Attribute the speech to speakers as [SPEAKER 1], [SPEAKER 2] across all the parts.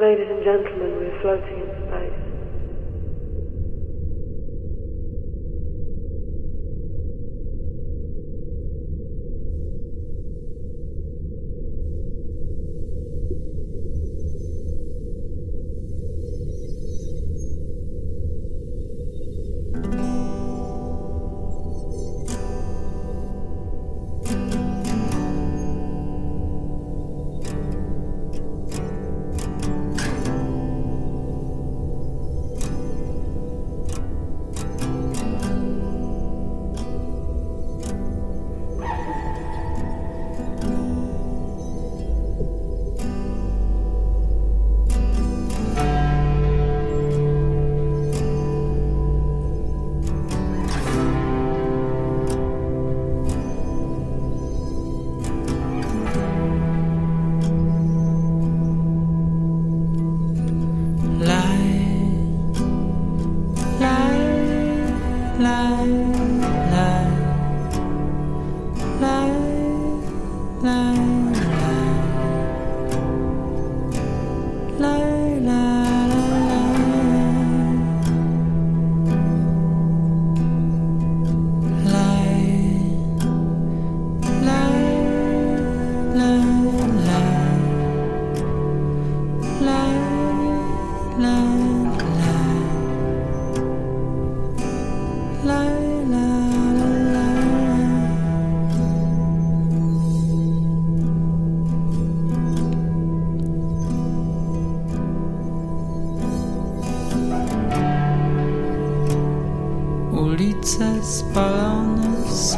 [SPEAKER 1] Ladies and gentlemen, we're floating in space.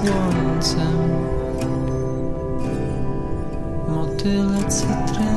[SPEAKER 1] słońcem.
[SPEAKER 2] Motyle cytryny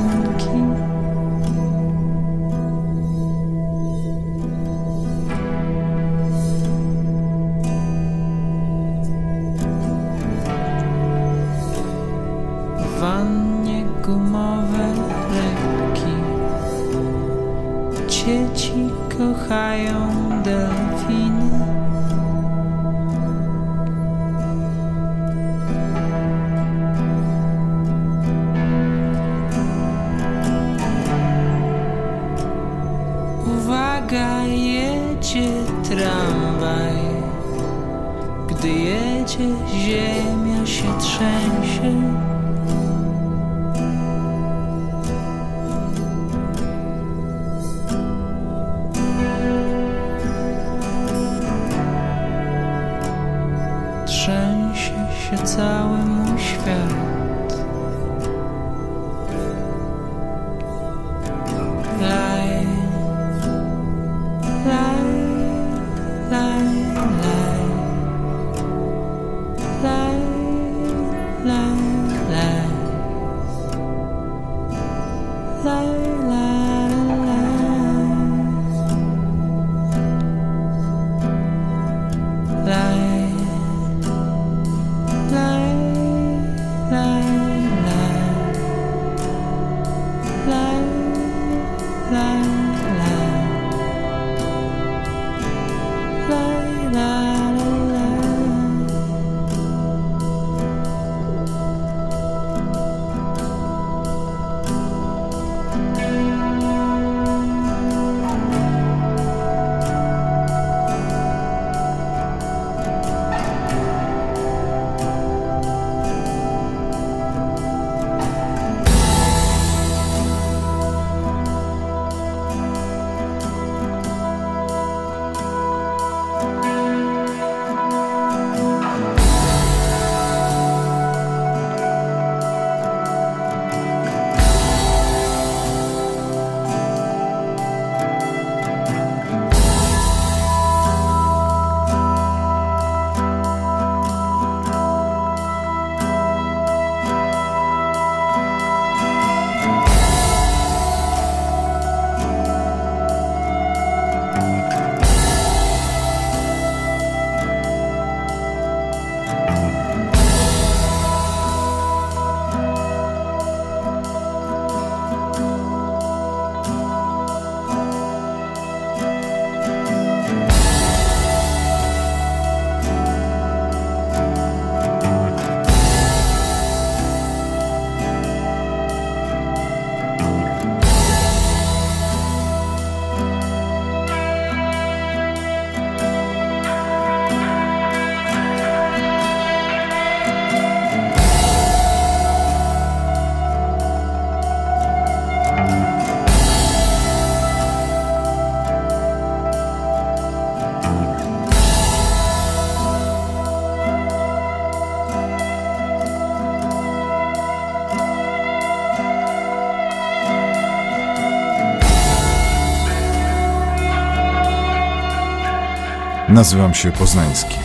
[SPEAKER 2] Nazywam się Poznański.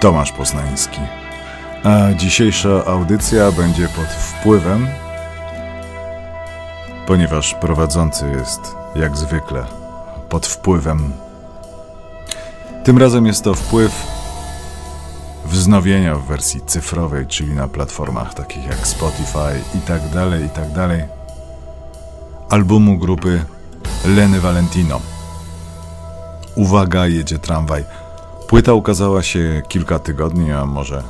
[SPEAKER 2] Tomasz Poznański. A dzisiejsza audycja będzie pod wpływem, ponieważ prowadzący jest jak zwykle pod wpływem. Tym razem jest to wpływ wznowienia w wersji cyfrowej, czyli na platformach takich jak Spotify i tak dalej, i tak dalej, albumu grupy Leny Valentino. Uwaga, jedzie tramwaj. Płyta ukazała się kilka tygodni, a może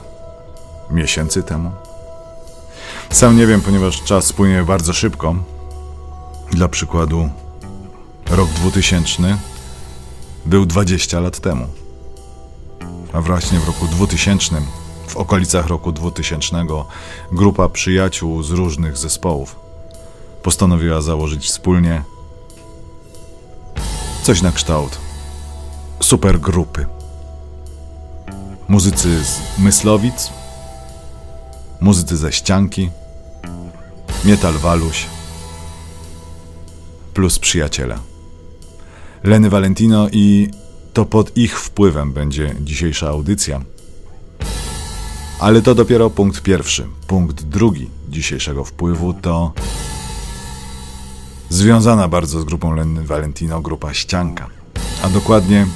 [SPEAKER 2] miesięcy temu. Sam nie wiem, ponieważ czas płynie bardzo szybko. Dla przykładu, rok 2000 był 20 lat temu. A właśnie w roku 2000, w okolicach roku 2000, grupa przyjaciół z różnych zespołów postanowiła założyć wspólnie coś na kształt supergrupy. Muzycy z Myslowic, muzycy ze Ścianki, Metal Waluś, plus przyjaciele. Leny Valentino i to pod ich wpływem będzie dzisiejsza audycja. Ale to dopiero punkt pierwszy. Punkt drugi dzisiejszego wpływu to związana bardzo z grupą Lenny Valentino grupa Ścianka, a dokładnie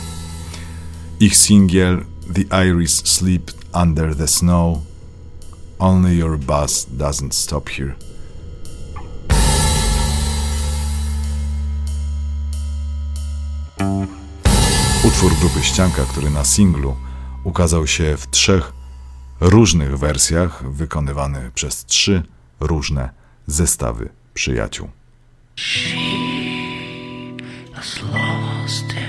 [SPEAKER 2] ich singiel The Iris Sleep Under the Snow Only Your Bus Doesn't Stop Here. Utwór grupy Ścianka, który na singlu ukazał się w trzech różnych wersjach, wykonywany przez trzy różne zestawy przyjaciół. She lost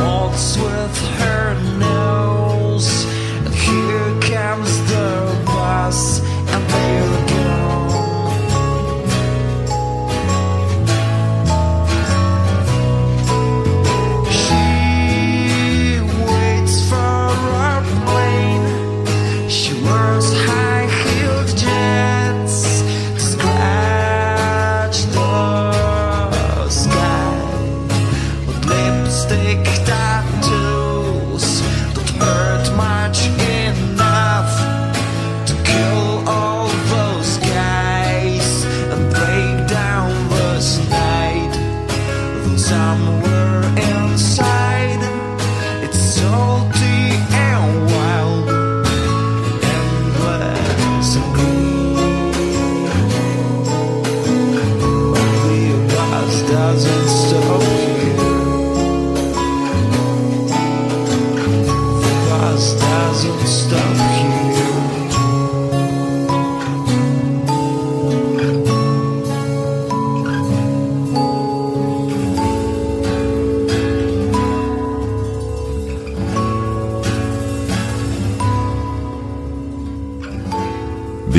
[SPEAKER 2] waltz with her nose. And here comes the bus, and there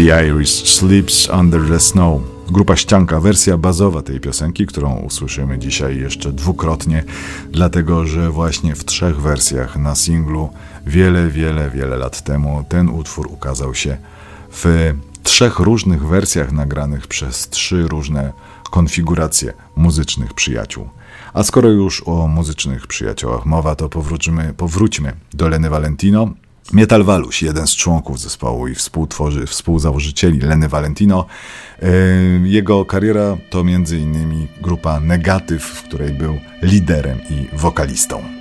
[SPEAKER 2] The Irish Sleeps Under the Snow. Grupa Ścianka, wersja bazowa tej piosenki, którą usłyszymy dzisiaj jeszcze dwukrotnie, dlatego że właśnie w trzech wersjach na singlu wiele, wiele, wiele lat temu ten utwór ukazał się w trzech różnych wersjach nagranych przez trzy różne konfiguracje muzycznych przyjaciół. A skoro już o muzycznych przyjaciołach mowa, to powróćmy do Leny Valentino. Metal Waluś, jeden z członków zespołu i współtworzy, współzałożycieli Leny Valentino. E, jego kariera to m.in. grupa Negatyw, w której był liderem i wokalistą.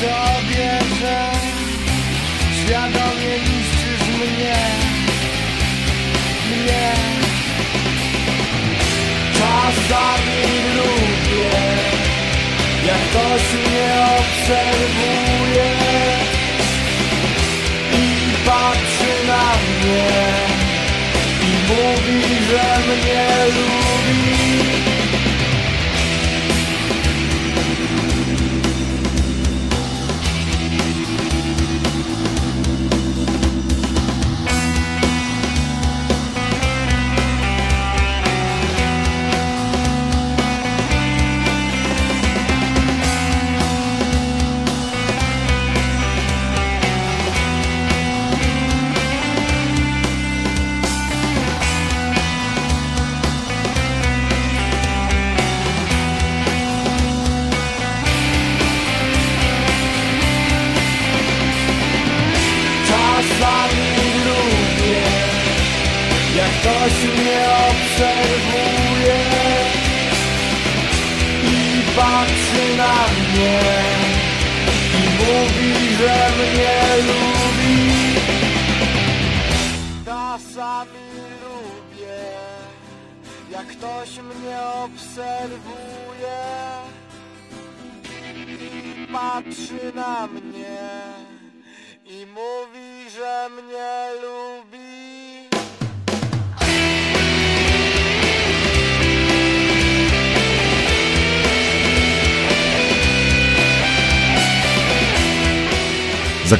[SPEAKER 3] Sobie, że Świadomie niszczysz mnie. Mnie. Czasami lubię Jak ktoś mnie obserwuje I patrzy na mnie I mówi, że mnie lubi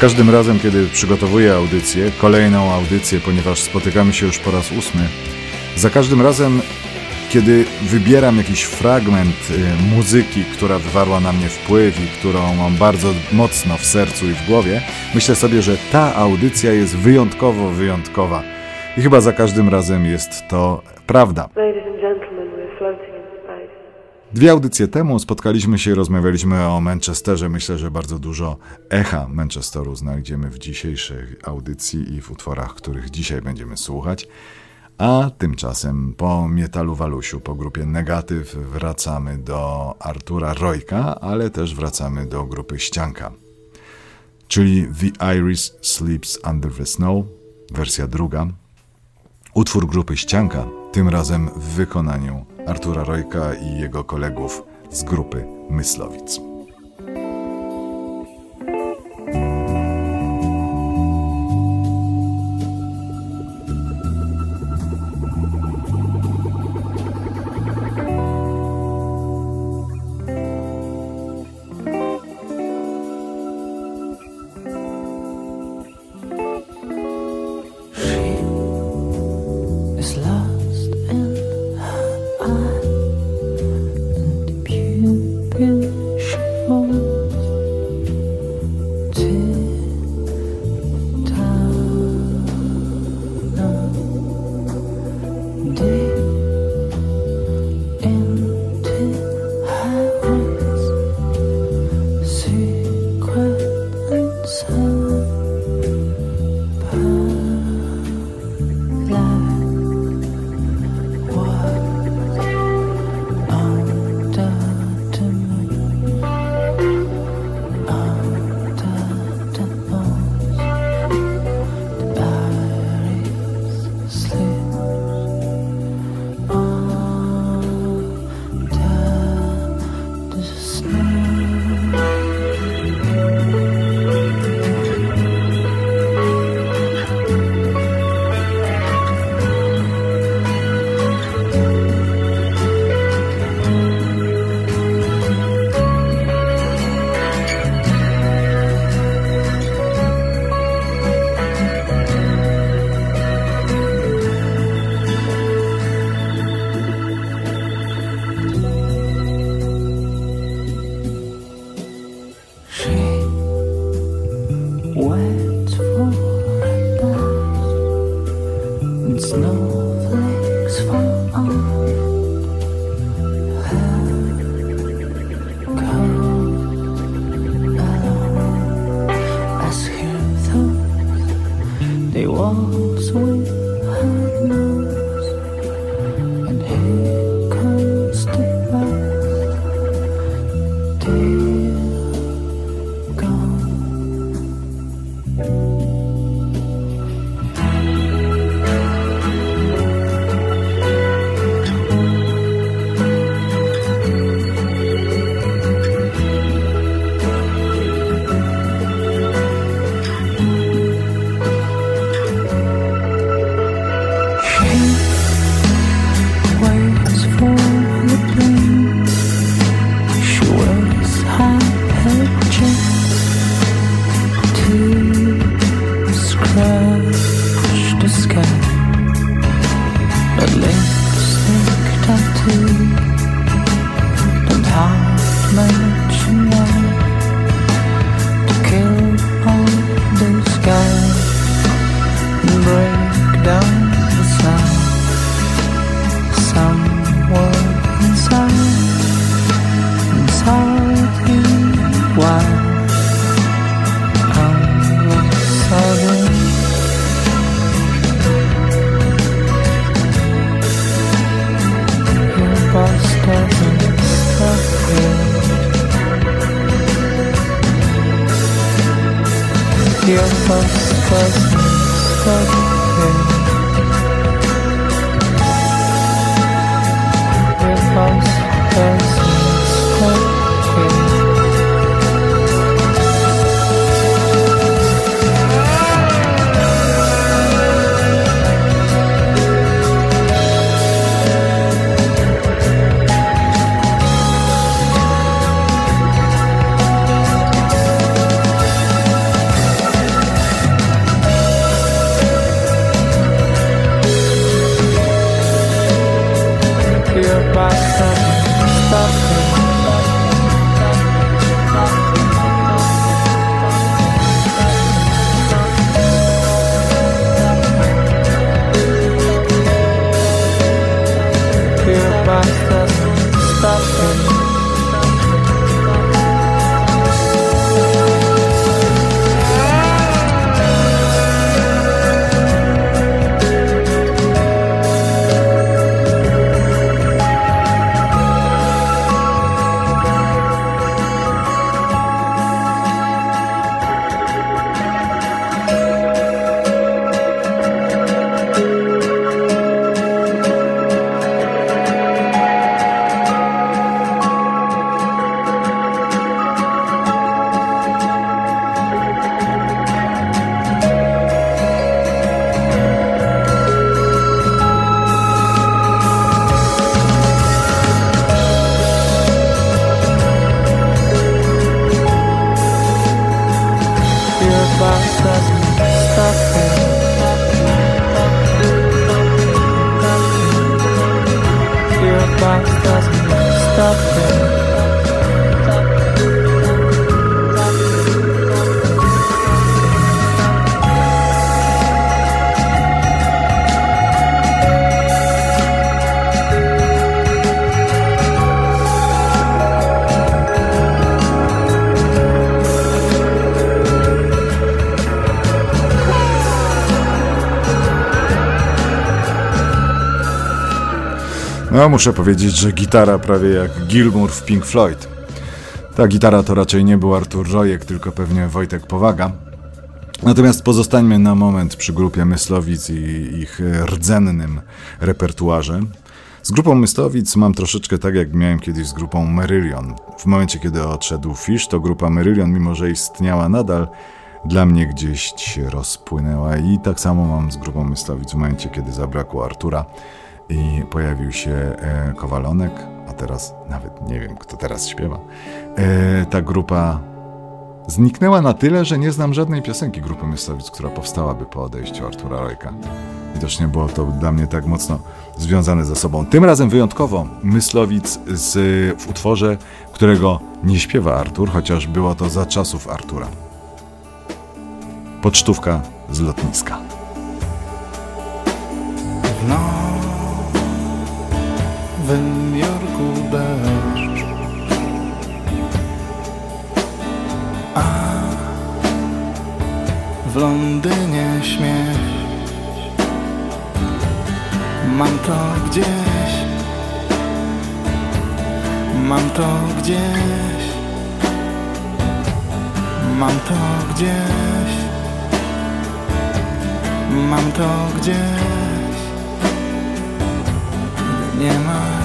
[SPEAKER 2] każdym razem, kiedy przygotowuję audycję, kolejną audycję, ponieważ spotykamy się już po raz ósmy, za każdym razem, kiedy wybieram jakiś fragment y, muzyki, która wywarła na mnie wpływ i którą mam bardzo mocno w sercu i w głowie, myślę sobie, że ta audycja jest wyjątkowo wyjątkowa. I chyba za każdym razem jest to prawda.
[SPEAKER 4] Ladies and gentlemen, we're floating.
[SPEAKER 2] Dwie audycje temu spotkaliśmy się i rozmawialiśmy o Manchesterze. Myślę, że bardzo dużo echa Manchesteru znajdziemy w dzisiejszej audycji i w utworach, których dzisiaj będziemy słuchać. A tymczasem po Metalu Walusiu, po grupie Negatyw wracamy do Artura Rojka, ale też wracamy do grupy Ścianka. Czyli The Iris Sleeps Under the Snow, wersja druga. Utwór grupy Ścianka, tym razem w wykonaniu Artura Rojka i jego kolegów z grupy Myslowic.
[SPEAKER 1] Your boss doesn't
[SPEAKER 2] No, muszę powiedzieć, że gitara prawie jak Gilmour w Pink Floyd. Ta gitara to raczej nie był Artur Rojek, tylko pewnie Wojtek Powaga. Natomiast pozostańmy na moment przy grupie Myslowic i ich rdzennym repertuarze. Z grupą Myslowic mam troszeczkę tak, jak miałem kiedyś z grupą Merylion. W momencie, kiedy odszedł Fish, to grupa Merylion, mimo że istniała nadal, dla mnie gdzieś się rozpłynęła. I tak samo mam z grupą Myslowic w momencie, kiedy zabrakło Artura i pojawił się e, Kowalonek, a teraz nawet nie wiem, kto teraz śpiewa. E, ta grupa zniknęła na tyle, że nie znam żadnej piosenki grupy Myslowic, która powstałaby po odejściu Artura Rojka. Widocznie było to dla mnie tak mocno związane ze sobą. Tym razem wyjątkowo Myslowic z, w utworze, którego nie śpiewa Artur, chociaż było to za czasów Artura. Pocztówka z lotniska.
[SPEAKER 1] W Nowym Jorku deszcz A w Londynie śmiech
[SPEAKER 5] Mam to gdzieś. Mam to gdzieś. Mam to gdzieś. Mam to gdzieś. Nie macie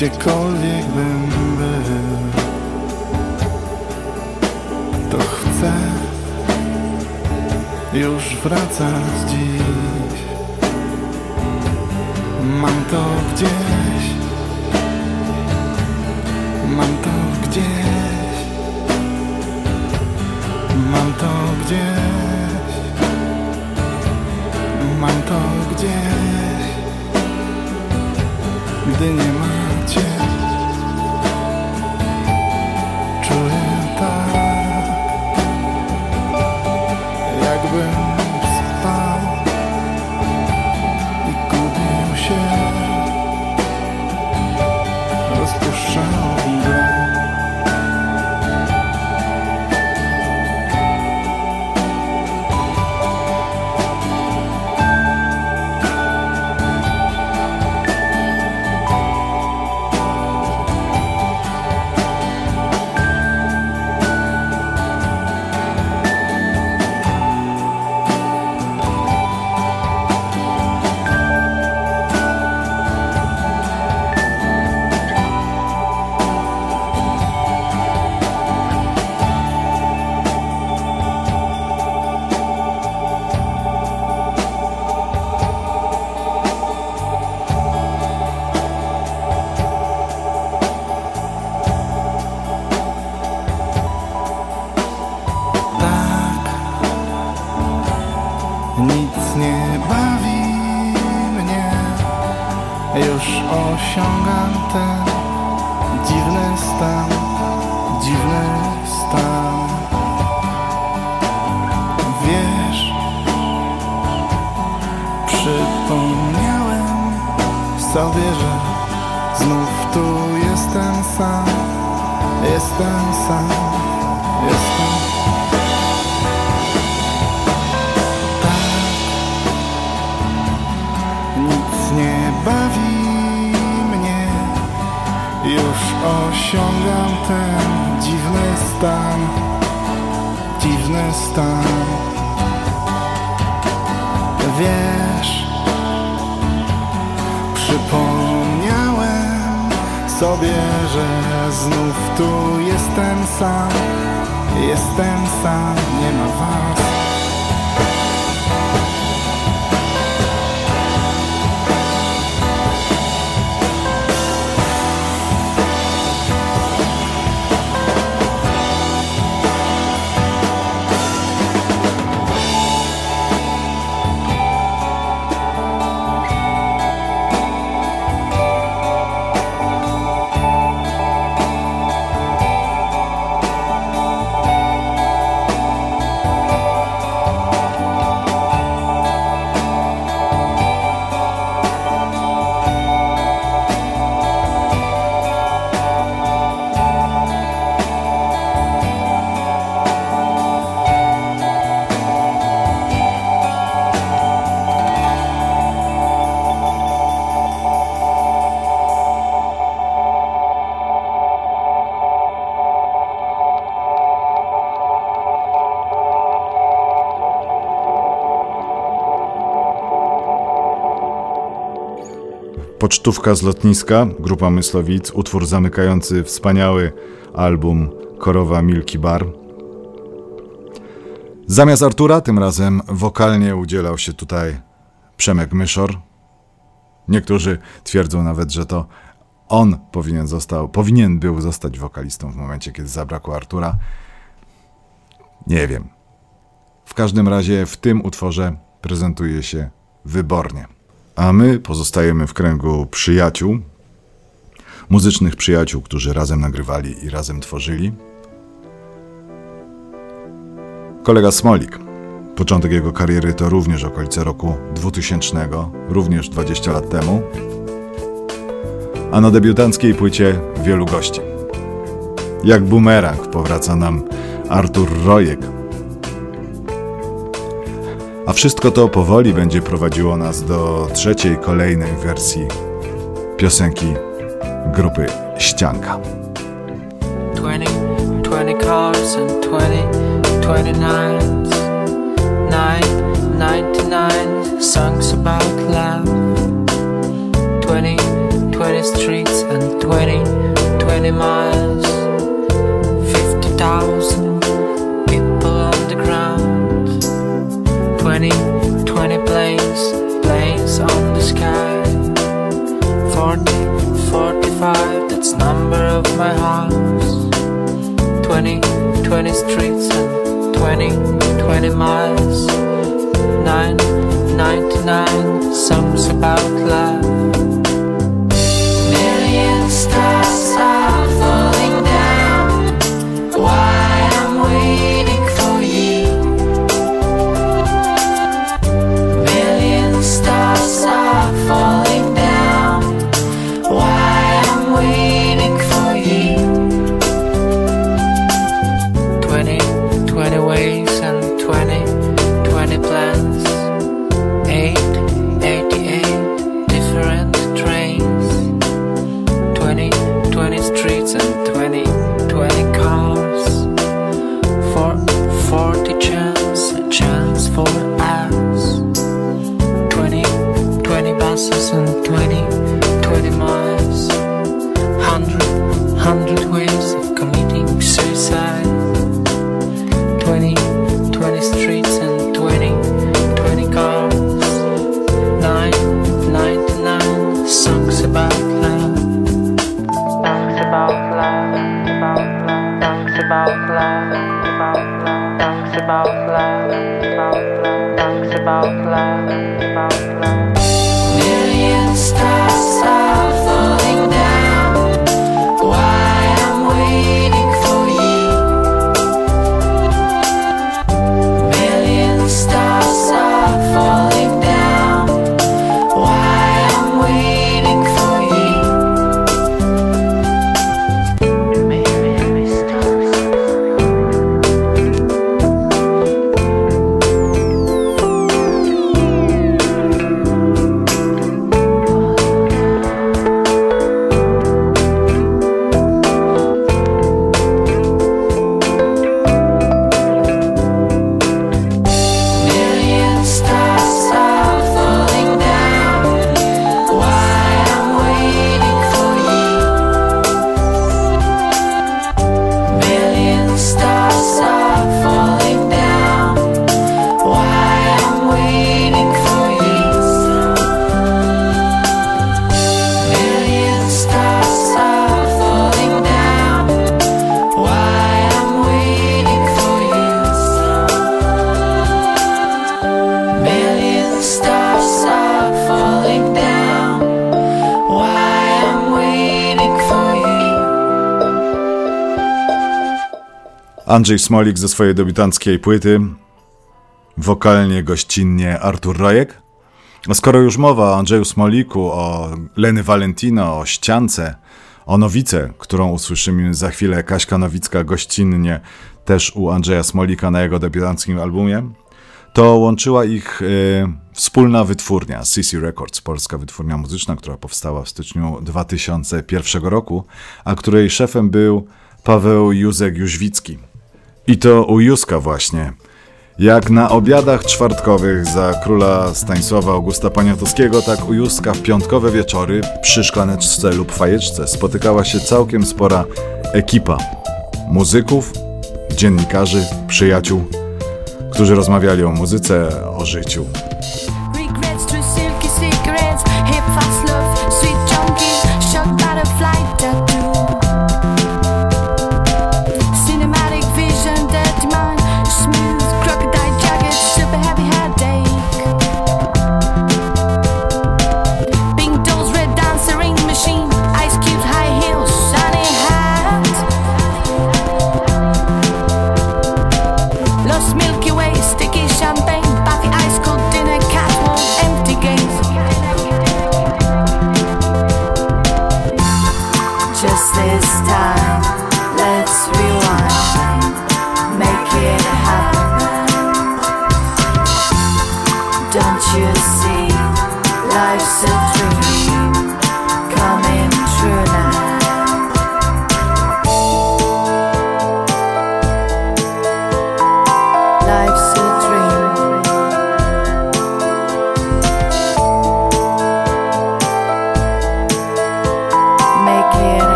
[SPEAKER 5] gdziekolwiek bym był, to chcę już wracać dziś. Mam to gdzieś, mam to gdzieś, mam to gdzieś,
[SPEAKER 2] Pocztówka z lotniska, grupa Myslowic, utwór zamykający wspaniały album Korowa Milki Bar. Zamiast Artura, tym razem wokalnie udzielał się tutaj Przemek Myszor. Niektórzy twierdzą nawet, że to on powinien, został, powinien był zostać wokalistą w momencie, kiedy zabrakło Artura. Nie wiem. W każdym razie w tym utworze prezentuje się wybornie. A my pozostajemy w kręgu przyjaciół, muzycznych przyjaciół, którzy razem nagrywali i razem tworzyli. Kolega Smolik. Początek jego kariery to również okolice roku 2000, również 20 lat temu. A na debiutanckiej płycie wielu gości. Jak bumerang powraca nam Artur Rojek. A wszystko to powoli będzie prowadziło nas do trzeciej, kolejnej wersji piosenki grupy Ścianka.
[SPEAKER 1] 20, 20 cars and 20, 29s. 9, 99 songs about love. 20, 20 streets and 20, 20 miles. 50,000 planes, planes on the sky. 40, 45, that's number of my house. 20, 20 streets and 20, 20 miles. 9, 99 songs about love. Million stars about love, about love, about love, about love, about love, about love. Million stars
[SPEAKER 2] Andrzej Smolik ze swojej debiutanckiej płyty. Wokalnie, gościnnie Artur Rojek. A skoro już mowa o Andrzeju Smoliku, o Leny Valentino, o ściance, o Nowice, którą usłyszymy za chwilę Kaśka Nowicka gościnnie też u Andrzeja Smolika na jego debiutanckim albumie, to łączyła ich y, wspólna wytwórnia CC Records, polska wytwórnia muzyczna, która powstała w styczniu 2001 roku, a której szefem był Paweł Józek Jóźwicki. I to u Józka właśnie. Jak na obiadach czwartkowych za króla Stanisława Augusta Poniatowskiego, tak u Józka w piątkowe wieczory przy szklaneczce lub fajeczce spotykała się całkiem spora ekipa muzyków, dziennikarzy, przyjaciół, którzy rozmawiali o muzyce, o życiu.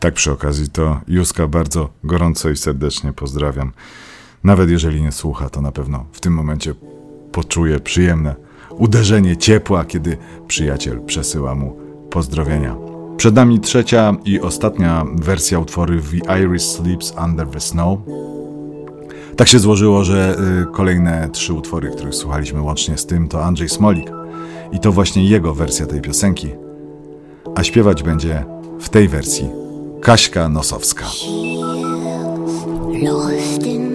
[SPEAKER 2] Tak przy okazji to Juska bardzo gorąco i serdecznie pozdrawiam. Nawet jeżeli nie słucha, to na pewno w tym momencie poczuje przyjemne uderzenie ciepła, kiedy przyjaciel przesyła mu pozdrowienia. Przed nami trzecia i ostatnia wersja utwory The Iris Sleeps Under the Snow. Tak się złożyło, że y, kolejne trzy utwory, których słuchaliśmy łącznie z tym, to Andrzej Smolik. I to właśnie jego wersja tej piosenki. A śpiewać będzie w tej wersji Kaśka Nosowska.
[SPEAKER 6] Lost in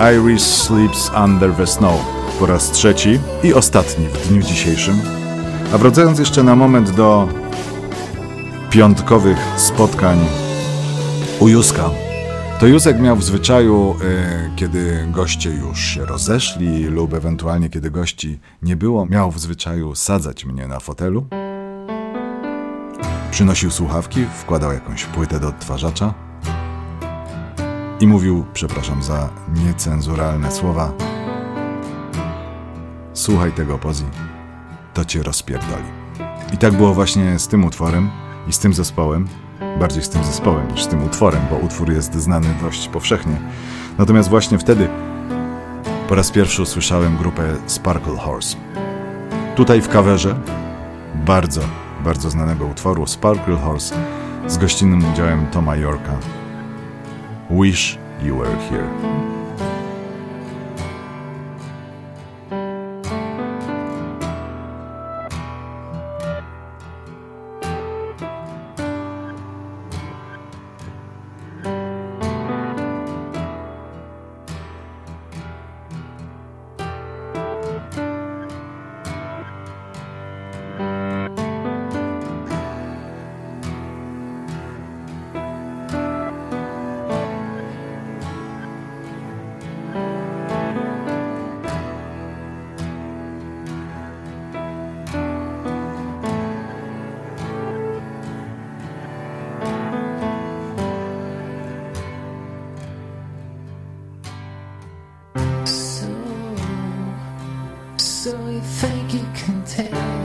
[SPEAKER 6] Iris Sleeps Under the Snow
[SPEAKER 2] po raz trzeci i ostatni w dniu dzisiejszym. A wracając jeszcze na moment do piątkowych spotkań u Józka, to Józek miał w zwyczaju, y, kiedy goście już się rozeszli lub ewentualnie kiedy gości nie było, miał w zwyczaju sadzać mnie na fotelu. Przynosił słuchawki, wkładał jakąś płytę do odtwarzacza i mówił, przepraszam za niecenzuralne słowa, słuchaj tego pozi, to cię rozpierdoli. I tak było właśnie z tym utworem i z tym zespołem, bardziej z tym zespołem niż z tym utworem, bo utwór jest znany dość powszechnie. Natomiast właśnie wtedy po raz pierwszy usłyszałem grupę Sparkle Horse. Tutaj w kawerze bardzo, bardzo znanego utworu Sparkle Horse z gościnnym udziałem Toma Yorka. Wish You Were Here.
[SPEAKER 7] Think you can tell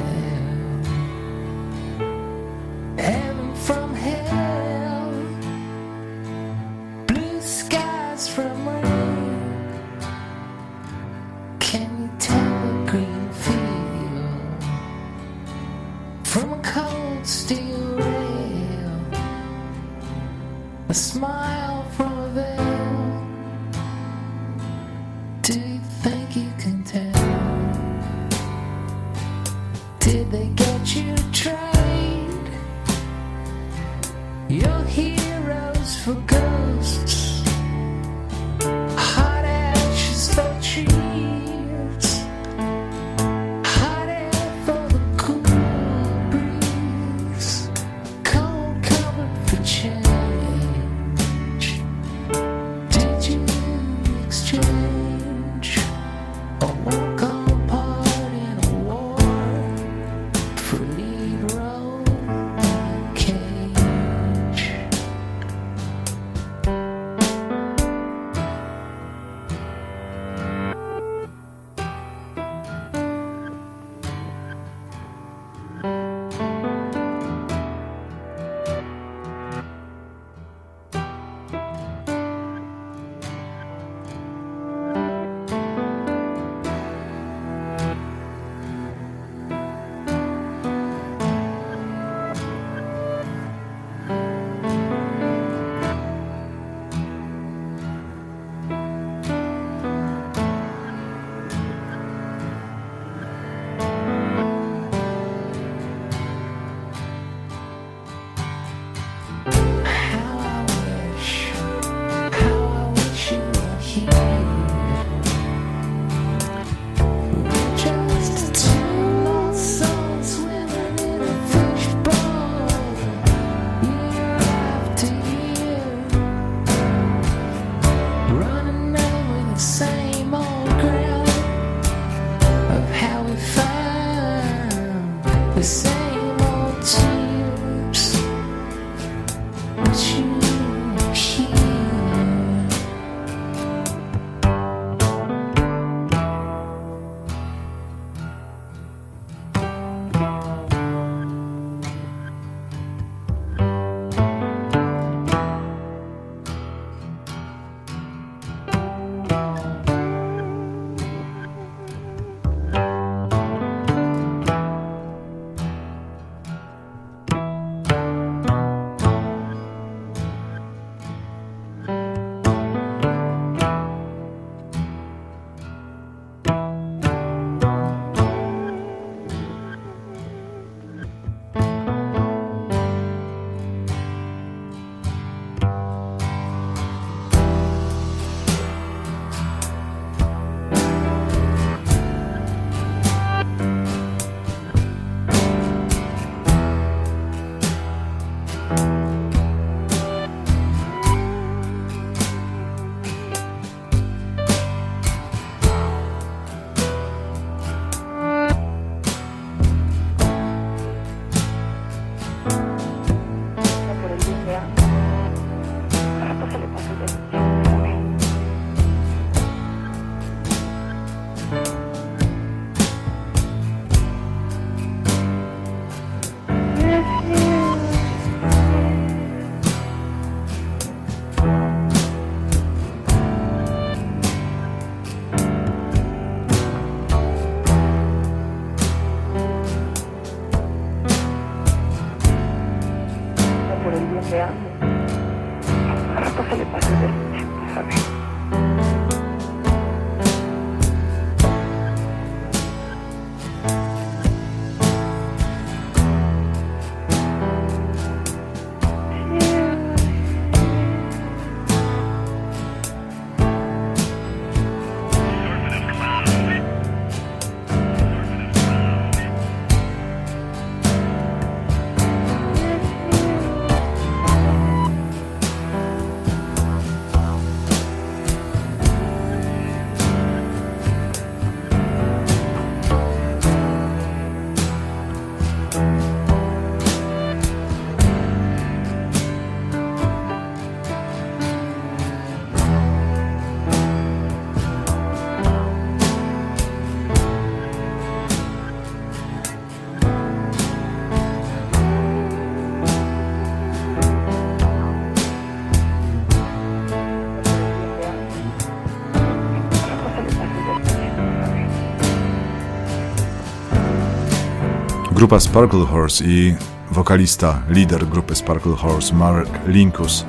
[SPEAKER 2] Grupa Sparkle Horse i wokalista, lider grupy Sparkle Horse, Mark Linkus.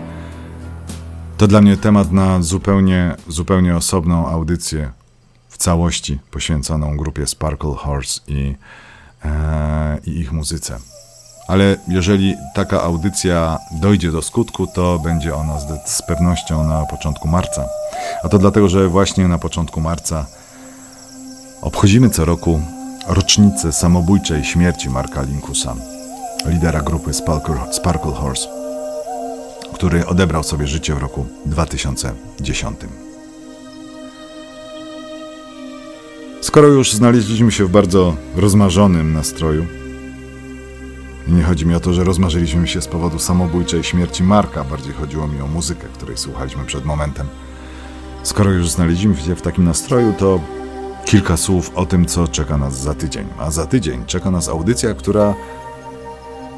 [SPEAKER 2] To dla mnie temat na zupełnie, zupełnie osobną audycję w całości poświęconą grupie Sparkle Horse i, e, i ich muzyce. Ale jeżeli taka audycja dojdzie do skutku, to będzie ona z, z pewnością na początku marca. A to dlatego, że właśnie na początku marca obchodzimy co roku rocznicę samobójczej śmierci Marka Linkusa, lidera grupy Sparkle, Horse, który odebrał sobie życie w roku 2010. Skoro już znaleźliśmy się w bardzo rozmarzonym nastroju, nie chodzi mi o to, że rozmarzyliśmy się z powodu samobójczej śmierci Marka, bardziej chodziło mi o muzykę, której słuchaliśmy przed momentem. Skoro już znaleźliśmy się w takim nastroju, to kilka słów o tym, co czeka nas za tydzień. A za tydzień czeka nas audycja, która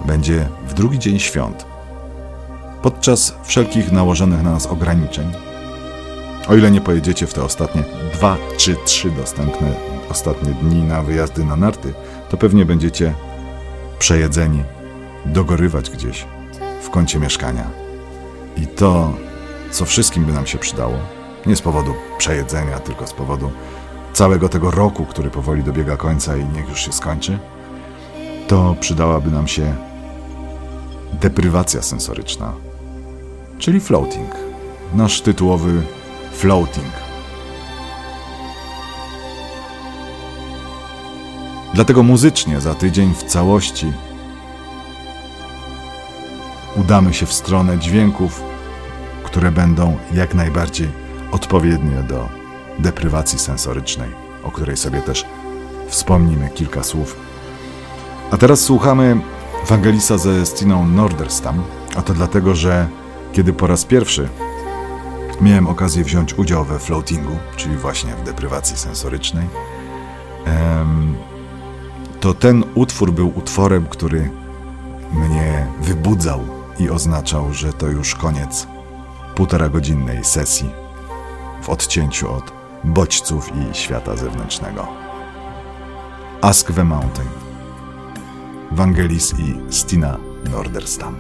[SPEAKER 2] będzie w drugi dzień świąt. Podczas wszelkich nałożonych na nas ograniczeń. O ile nie pojedziecie w te ostatnie dwa czy trzy dostępne ostatnie dni na wyjazdy na narty, to pewnie będziecie przejedzeni, dogorywać gdzieś w kącie mieszkania. I to, co wszystkim by nam się przydało, nie z powodu przejedzenia, tylko z powodu całego tego roku, który powoli dobiega końca i niech już się skończy, to przydałaby nam się deprywacja sensoryczna, czyli floating. Nasz tytułowy floating. Dlatego muzycznie za tydzień w całości udamy się w stronę dźwięków, które będą jak najbardziej odpowiednie do deprywacji sensorycznej, o której sobie też wspomnimy kilka słów. A teraz słuchamy Wangelisa ze Stiną Norderstam, a to dlatego, że kiedy po raz pierwszy miałem okazję wziąć udział we floatingu, czyli właśnie w deprywacji sensorycznej, to ten utwór był utworem, który mnie wybudzał i oznaczał, że to już koniec półtora godzinnej sesji w odcięciu od bodźców i świata zewnętrznego. Ask the Mountain Vangelis i Stina Norderstam.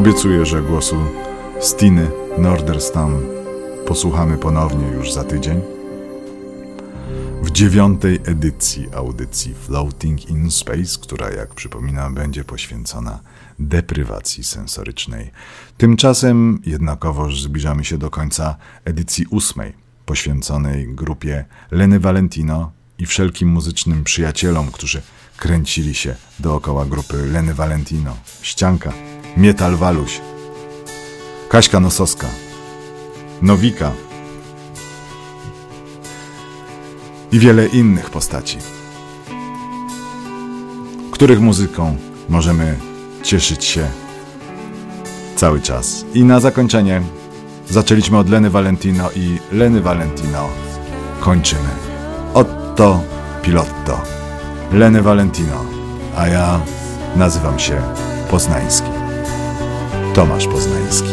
[SPEAKER 2] Obiecuję, że głosu Stiny Norderstam posłuchamy ponownie już za tydzień. W dziewiątej edycji audycji Floating in Space, która, jak przypominam, będzie poświęcona deprywacji sensorycznej. Tymczasem jednakowoż zbliżamy się do końca edycji ósmej, poświęconej grupie Leny Valentino i wszelkim muzycznym przyjacielom, którzy kręcili się dookoła grupy Leny Valentino. Ścianka, Metal Waluś, Kaśka Nosowska, Nowika i wiele innych postaci, których muzyką możemy cieszyć się cały czas. I na zakończenie zaczęliśmy od Leny Valentino i Leny Valentino kończymy. Otto Pilotto, Leny Valentino, a ja nazywam się Poznański. Tomasz Poznański.